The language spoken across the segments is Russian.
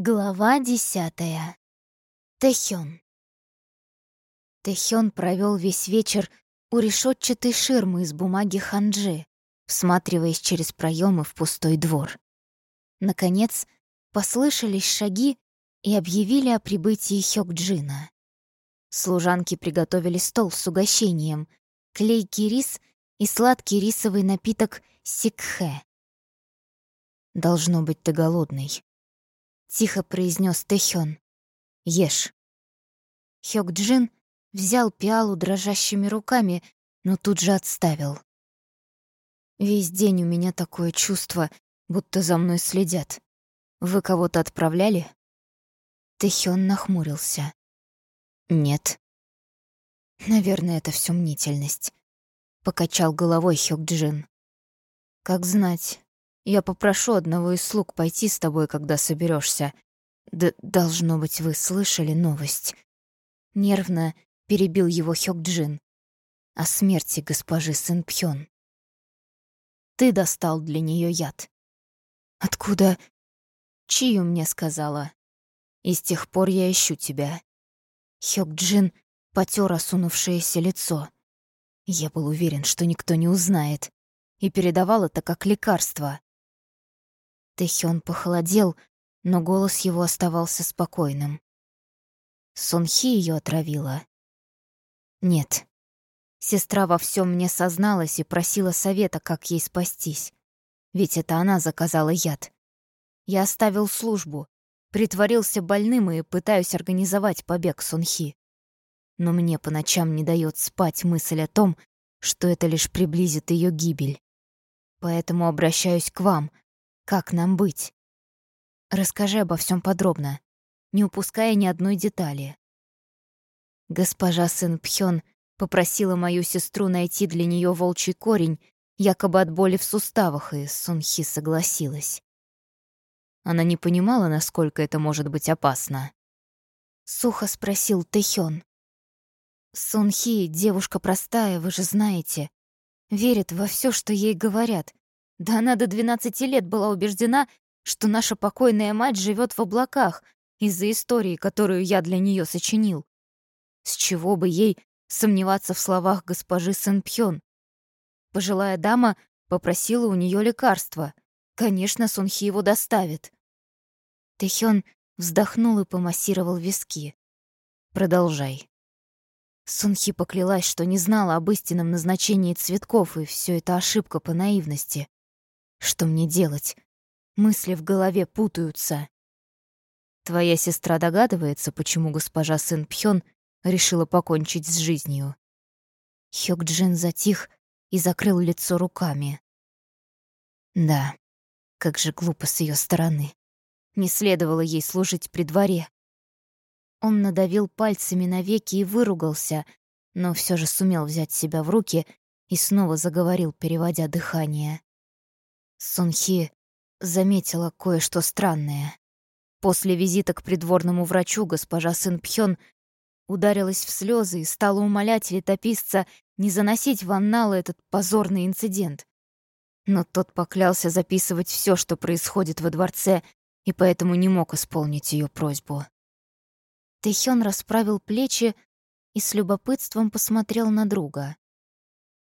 Глава десятая. Тэхён. Тэхён провел весь вечер у решетчатой ширмы из бумаги ханджи, всматриваясь через проемы в пустой двор. Наконец, послышались шаги и объявили о прибытии Хёкджина. Служанки приготовили стол с угощением, клейкий рис и сладкий рисовый напиток сикхэ. «Должно быть, ты голодный», — тихо произнес Тэхён. «Ешь». Хёк-Джин взял пиалу дрожащими руками, но тут же отставил. «Весь день у меня такое чувство, будто за мной следят. Вы кого-то отправляли?» Тэхён нахмурился. «Нет». «Наверное, это всё мнительность», — покачал головой Хёк-Джин. «Как знать, я попрошу одного из слуг пойти с тобой, когда соберешься. Д должно быть, вы слышали новость. Нервно перебил его Хёк-Джин. О смерти госпожи Сын Пхён. Ты достал для нее яд. Откуда? Чию мне сказала. И с тех пор я ищу тебя. Хёк-Джин потер осунувшееся лицо. Я был уверен, что никто не узнает, и передавал это как лекарство. Тэхён похолодел, но голос его оставался спокойным. Сонхи ее отравила. Нет. Сестра во всем мне созналась и просила совета, как ей спастись. Ведь это она заказала яд. Я оставил службу, притворился больным и пытаюсь организовать побег Сонхи. Но мне по ночам не дает спать мысль о том, что это лишь приблизит ее гибель. Поэтому обращаюсь к вам — как нам быть? Расскажи обо всем подробно, не упуская ни одной детали. Госпожа Сын Пхён попросила мою сестру найти для нее волчий корень, якобы от боли в суставах, и Сунхи согласилась. Она не понимала, насколько это может быть опасно. Сухо спросил Тэхён. Сунхи — девушка простая, вы же знаете. Верит во все, что ей говорят, да она до 12 лет была убеждена, что наша покойная мать живет в облаках из-за истории, которую я для нее сочинил. С чего бы ей сомневаться в словах госпожи Сэнпхён? Пожилая дама попросила у нее лекарства. Конечно, Сунхи его доставит. Тэхён вздохнул и помассировал виски. «Продолжай». Сунхи поклялась, что не знала об истинном назначении цветков, и все это ошибка по наивности. Что мне делать? Мысли в голове путаются. Твоя сестра догадывается, почему госпожа Сын Пхён решила покончить с жизнью. Хёк Джин затих и закрыл лицо руками. Да, как же глупо с ее стороны. Не следовало ей служить при дворе. Он надавил пальцами на веки и выругался, но все же сумел взять себя в руки и снова заговорил, переводя дыхание. Сунхи заметила кое-что странное. После визита к придворному врачу госпожа Сын Пхён ударилась в слезы и стала умолять летописца не заносить в анналы этот позорный инцидент. Но тот поклялся записывать все, что происходит во дворце, и поэтому не мог исполнить ее просьбу. Тэхён расправил плечи и с любопытством посмотрел на друга.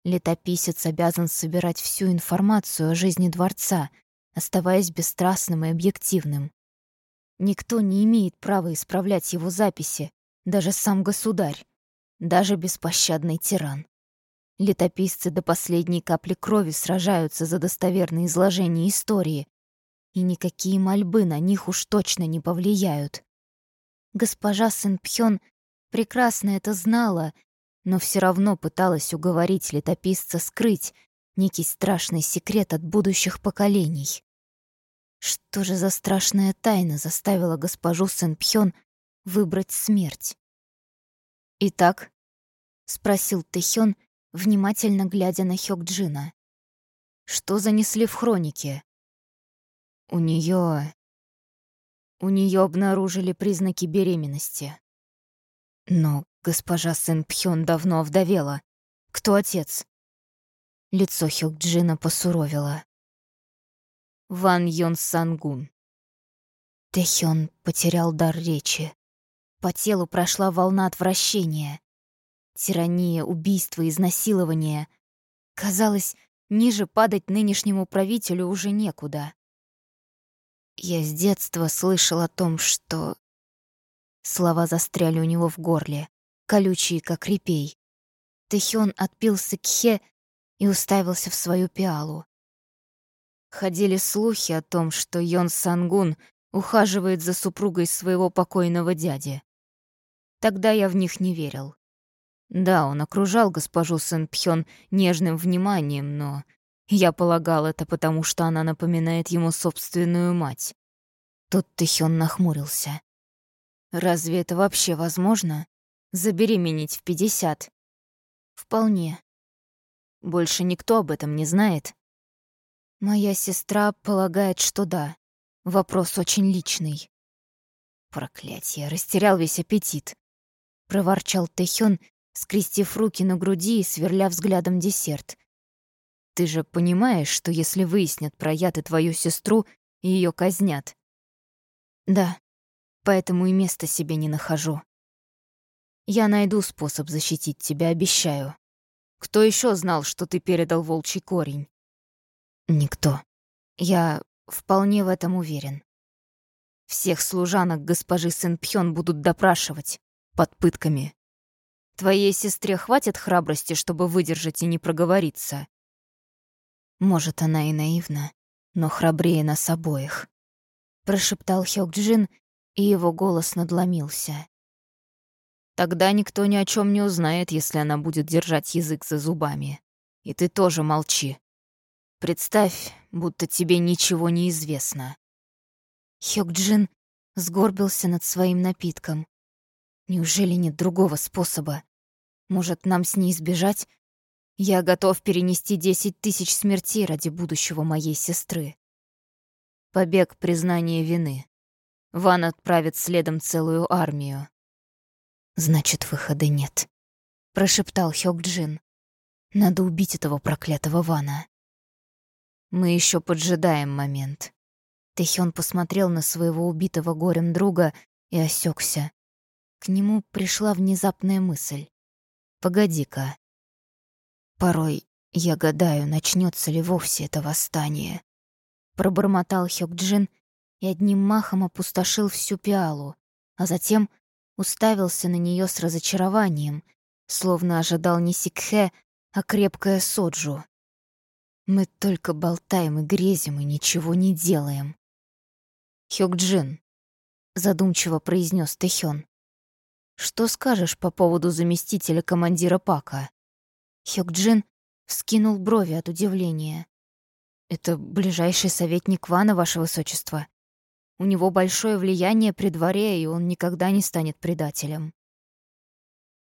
Летописец обязан собирать всю информацию о жизни дворца, оставаясь бесстрастным и объективным. Никто не имеет права исправлять его записи, даже сам государь, даже беспощадный тиран. Летописцы до последней капли крови сражаются за достоверное изложение истории, и никакие мольбы на них уж точно не повлияют. Госпожа Сен-Пхён прекрасно это знала но все равно пыталась уговорить летописца скрыть некий страшный секрет от будущих поколений. Что же за страшная тайна заставила госпожу Сен-Пхён выбрать смерть? «Итак?» — спросил Тэхён, внимательно глядя на Хёкджина. «Что занесли в хронике?» «У неё... У неё обнаружили признаки беременности». «Но Госпожа Сэн Пхён давно овдовела. Кто отец? Лицо Хёк-Джина посуровило. Ван Йон Сангун. Тэхён потерял дар речи. По телу прошла волна отвращения. Тирания, убийство, изнасилование. Казалось, ниже падать нынешнему правителю уже некуда. Я с детства слышал о том, что... Слова застряли у него в горле, колючие, как репей. Тэхён отпил сыкхе и уставился в свою пиалу. Ходили слухи о том, что Йон Сангун ухаживает за супругой своего покойного дяди. Тогда я в них не верил. Да, он окружал госпожу Сэн-Пхён нежным вниманием, но я полагал это потому, что она напоминает ему собственную мать. Тут Тэхён нахмурился. Разве это вообще возможно? Забеременеть в пятьдесят? Вполне. Больше никто об этом не знает. Моя сестра полагает, что да. Вопрос очень личный. Проклятье, растерял весь аппетит. Проворчал Тэхён, скрестив руки на груди и сверля взглядом десерт. Ты же понимаешь, что если выяснят про яд и твою сестру, ее казнят? Да, поэтому и места себе не нахожу. Я найду способ защитить тебя, обещаю. Кто еще знал, что ты передал волчий корень? Никто. Я вполне в этом уверен. Всех служанок госпожи Сен-Пхён будут допрашивать под пытками. Твоей сестре хватит храбрости, чтобы выдержать и не проговориться. Может, она и наивна, но храбрее нас обоих. Прошептал Хёк-Джин, и его голос надломился. Тогда никто ни о чем не узнает, если она будет держать язык за зубами. И ты тоже молчи. Представь, будто тебе ничего не известно. Хёкджин сгорбился над своим напитком. Неужели нет другого способа? Может, нам с ней сбежать? Я готов перенести десять тысяч смертей ради будущего моей сестры. Побег — признание вины. Ван отправит следом целую армию. «Значит, выхода нет», — прошептал Хёк-Джин. «Надо убить этого проклятого Вана». «Мы еще поджидаем момент». Тэхён посмотрел на своего убитого горем друга и осекся. К нему пришла внезапная мысль. «Погоди-ка». Порой я гадаю, начнется ли вовсе это восстание. Пробормотал Хёк-Джин и одним махом опустошил всю пиалу, а затем уставился на нее с разочарованием, словно ожидал не сикхе, а крепкое соджу. Мы только болтаем и грезим, и ничего не делаем. Хёкджин, задумчиво произнес Тэхён. Что скажешь по поводу заместителя командира Пака? Хёкджин вскинул брови от удивления. Это ближайший советник Вана, ваше высочество. У него большое влияние при дворе, и он никогда не станет предателем.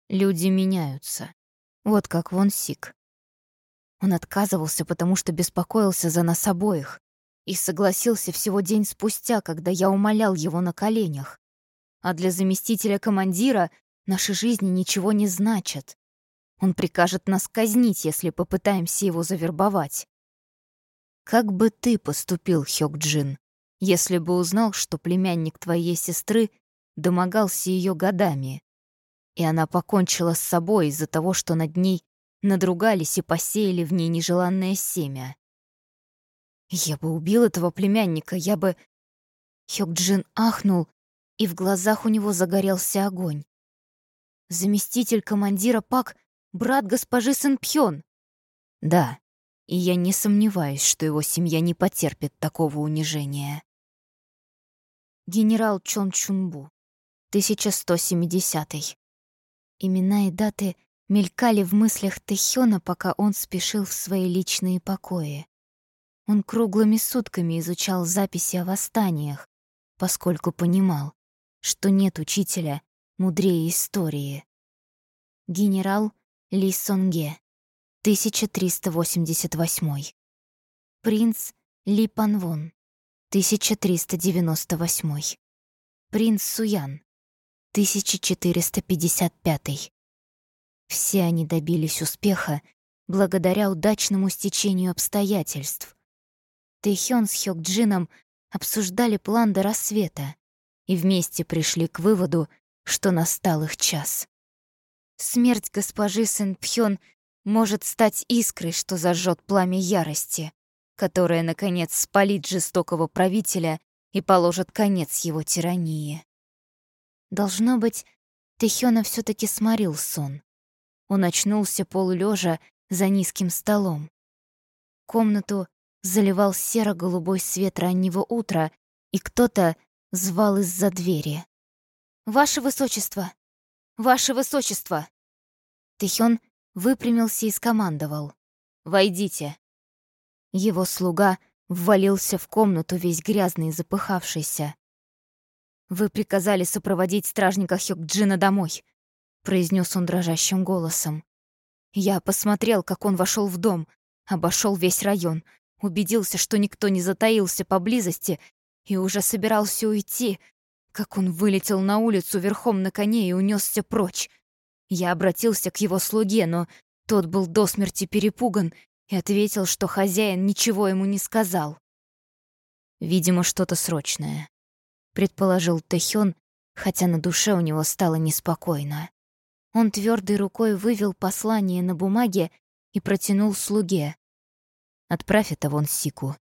Люди меняются. Вот как Вон Сик. Он отказывался, потому что беспокоился за нас обоих, и согласился всего день спустя, когда я умолял его на коленях. А для заместителя командира наши жизни ничего не значат. Он прикажет нас казнить, если попытаемся его завербовать. Как бы ты поступил, Хёк-Джин? Если бы узнал, что племянник твоей сестры домогался ее годами, и она покончила с собой из-за того, что над ней надругались и посеяли в ней нежеланное семя. Я бы убил этого племянника, я бы... Хёкджин ахнул, и в глазах у него загорелся огонь. Заместитель командира Пак — брат госпожи Сэнпхён. Да, и я не сомневаюсь, что его семья не потерпит такого унижения генерал Чон Чунбу, 1170. Имена и даты мелькали в мыслях Тэхёна, пока он спешил в свои личные покои. Он круглыми сутками изучал записи о восстаниях, поскольку понимал, что нет учителя мудрее истории. Генерал Ли Сонге, 1388. Принц Ли Панвон, 1398. Принц Суян, 1455. Все они добились успеха благодаря удачному стечению обстоятельств. Тэхён с Хёкджином обсуждали план до рассвета, и вместе пришли к выводу, что настал их час. Смерть госпожи Сен-Пхён может стать искрой, что зажжет пламя ярости, которая, наконец, спалит жестокого правителя и положит конец его тирании. Должно быть, Тэхёна все таки сморил сон. Он очнулся полулежа за низким столом. Комнату заливал серо-голубой свет раннего утра, и кто-то звал из-за двери. «Ваше Высочество! Ваше Высочество!» Тэхён выпрямился и скомандовал. «Войдите». Его слуга ввалился в комнату весь грязный и запыхавшийся. «Вы приказали сопроводить стражника Хёкджина домой», — произнес он дрожащим голосом. Я посмотрел, как он вошел в дом, обошел весь район, убедился, что никто не затаился поблизости и уже собирался уйти, как он вылетел на улицу верхом на коне и унесся прочь. Я обратился к его слуге, но тот был до смерти перепуган и ответил, что хозяин ничего ему не сказал. «Видимо, что-то срочное», — предположил Тэхён, хотя на душе у него стало неспокойно. Он твердой рукой вывел послание на бумаге и протянул слуге. «Отправь это вон Сику.